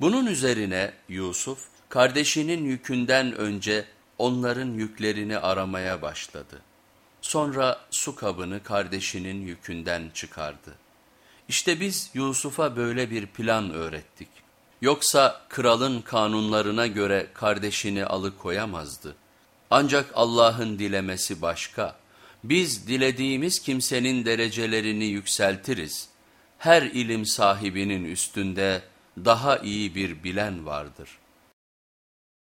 Bunun üzerine Yusuf kardeşinin yükünden önce onların yüklerini aramaya başladı. Sonra su kabını kardeşinin yükünden çıkardı. İşte biz Yusuf'a böyle bir plan öğrettik. Yoksa kralın kanunlarına göre kardeşini alıkoyamazdı. Ancak Allah'ın dilemesi başka. Biz dilediğimiz kimsenin derecelerini yükseltiriz. Her ilim sahibinin üstünde daha iyi bir bilen vardır.''